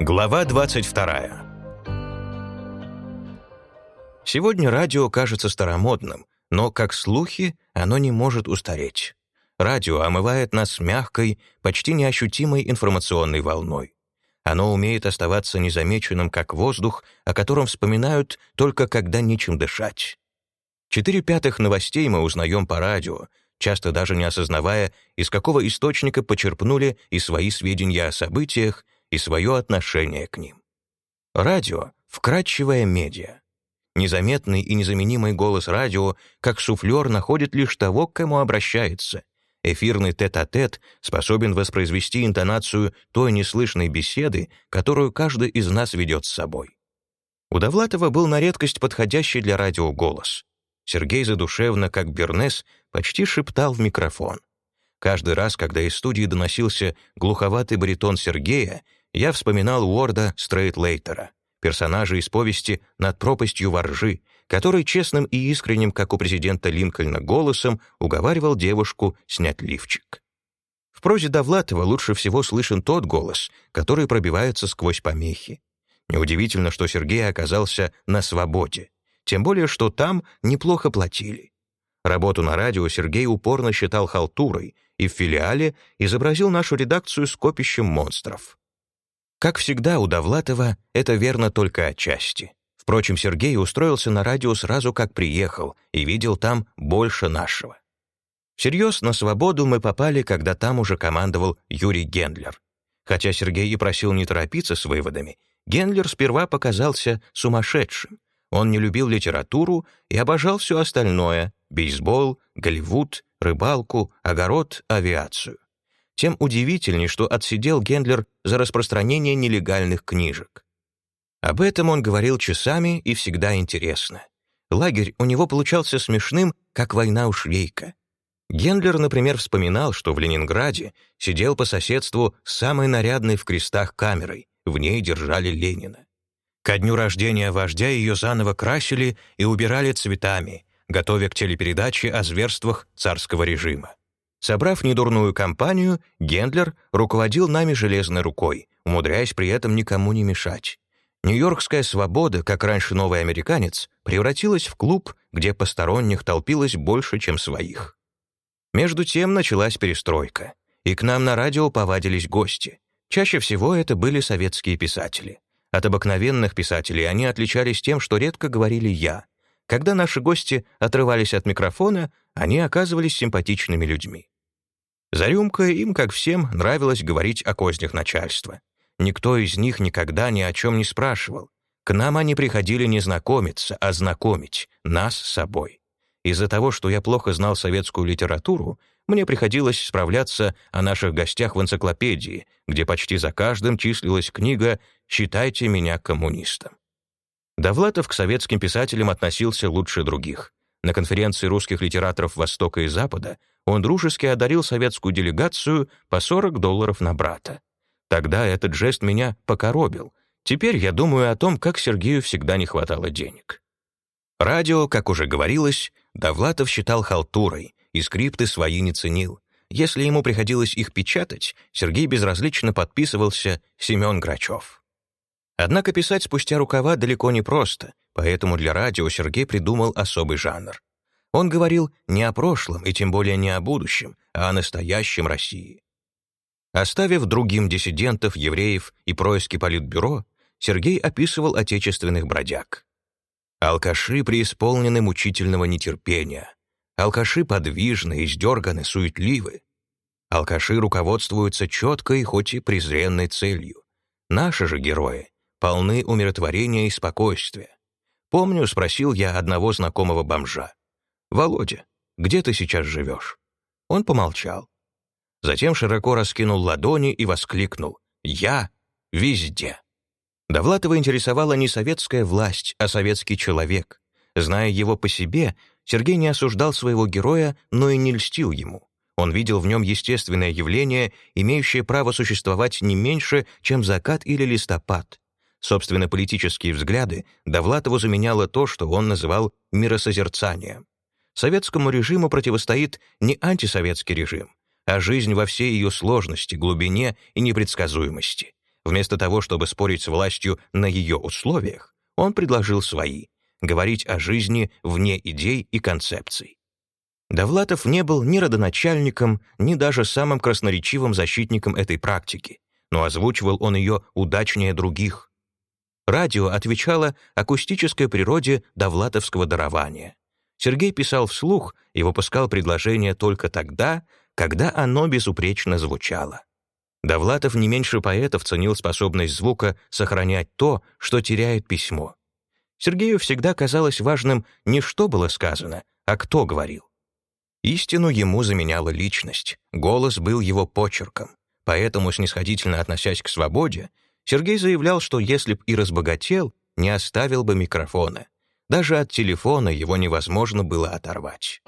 Глава 22. Сегодня радио кажется старомодным, но, как слухи, оно не может устареть. Радио омывает нас мягкой, почти неощутимой информационной волной. Оно умеет оставаться незамеченным, как воздух, о котором вспоминают только когда нечем дышать. Четыре пятых новостей мы узнаем по радио, часто даже не осознавая, из какого источника почерпнули и свои сведения о событиях, и свое отношение к ним. Радио — вкрадчивая медиа. Незаметный и незаменимый голос радио, как суфлер, находит лишь того, к кому обращается. Эфирный тет-а-тет -тет способен воспроизвести интонацию той неслышной беседы, которую каждый из нас ведет с собой. У Довлатова был на редкость подходящий для радио голос. Сергей задушевно, как Бернес, почти шептал в микрофон. Каждый раз, когда из студии доносился глуховатый баритон Сергея, я вспоминал Уорда Стрейтлейтера, персонажа из повести «Над пропастью воржи», который честным и искренним, как у президента Линкольна, голосом уговаривал девушку снять лифчик. В прозе Довлатова лучше всего слышен тот голос, который пробивается сквозь помехи. Неудивительно, что Сергей оказался на свободе, тем более, что там неплохо платили. Работу на радио Сергей упорно считал халтурой и в филиале изобразил нашу редакцию скопищем монстров. Как всегда, у Довлатова это верно только отчасти. Впрочем, Сергей устроился на радио сразу как приехал и видел там больше нашего. Всерьез на свободу мы попали, когда там уже командовал Юрий Гендлер. Хотя Сергей и просил не торопиться с выводами, Гендлер сперва показался сумасшедшим. Он не любил литературу и обожал все остальное — бейсбол, Голливуд, рыбалку, огород, авиацию. Тем удивительней, что отсидел Гендлер за распространение нелегальных книжек. Об этом он говорил часами и всегда интересно. Лагерь у него получался смешным, как война у Швейка. Гендлер, например, вспоминал, что в Ленинграде сидел по соседству с самой нарядной в крестах камерой, в ней держали Ленина. Ко дню рождения вождя ее заново красили и убирали цветами, готовя к телепередаче о зверствах царского режима. Собрав недурную компанию, Гендлер руководил нами железной рукой, умудряясь при этом никому не мешать. Нью-Йоркская свобода, как раньше новый американец, превратилась в клуб, где посторонних толпилось больше, чем своих. Между тем началась перестройка, и к нам на радио повадились гости. Чаще всего это были советские писатели. От обыкновенных писателей они отличались тем, что редко говорили «я». Когда наши гости отрывались от микрофона, они оказывались симпатичными людьми. За рюмкой им, как всем, нравилось говорить о кознях начальства. Никто из них никогда ни о чем не спрашивал. К нам они приходили не знакомиться, а знакомить, нас с собой. Из-за того, что я плохо знал советскую литературу, мне приходилось справляться о наших гостях в энциклопедии, где почти за каждым числилась книга «Считайте меня коммунистом». Довлатов к советским писателям относился лучше других. На конференции русских литераторов Востока и Запада он дружески одарил советскую делегацию по 40 долларов на брата. Тогда этот жест меня покоробил. Теперь я думаю о том, как Сергею всегда не хватало денег. Радио, как уже говорилось, Довлатов считал халтурой и скрипты свои не ценил. Если ему приходилось их печатать, Сергей безразлично подписывался «Семен Грачев». Однако писать спустя рукава далеко не просто, поэтому для радио Сергей придумал особый жанр. Он говорил не о прошлом и тем более не о будущем, а о настоящем России. Оставив другим диссидентов, евреев и происки политбюро, Сергей описывал отечественных бродяг. Алкаши преисполнены мучительного нетерпения. Алкаши подвижны, издерганы, суетливы. Алкаши руководствуются четкой, хоть и презренной целью. Наши же герои полны умиротворения и спокойствия. Помню, спросил я одного знакомого бомжа. «Володя, где ты сейчас живешь?» Он помолчал. Затем широко раскинул ладони и воскликнул «Я везде». Довлатова интересовала не советская власть, а советский человек. Зная его по себе, Сергей не осуждал своего героя, но и не льстил ему. Он видел в нем естественное явление, имеющее право существовать не меньше, чем закат или листопад. Собственно, политические взгляды Довлатову заменяло то, что он называл миросозерцанием. Советскому режиму противостоит не антисоветский режим, а жизнь во всей ее сложности, глубине и непредсказуемости. Вместо того, чтобы спорить с властью на ее условиях, он предложил свои — говорить о жизни вне идей и концепций. Довлатов не был ни родоначальником, ни даже самым красноречивым защитником этой практики, но озвучивал он ее удачнее других. Радио отвечало акустической природе довлатовского дарования. Сергей писал вслух и выпускал предложение только тогда, когда оно безупречно звучало. Довлатов не меньше поэтов ценил способность звука сохранять то, что теряет письмо. Сергею всегда казалось важным не что было сказано, а кто говорил. Истину ему заменяла личность, голос был его почерком. Поэтому, снисходительно относясь к свободе, Сергей заявлял, что если б и разбогател, не оставил бы микрофона. Даже от телефона его невозможно было оторвать.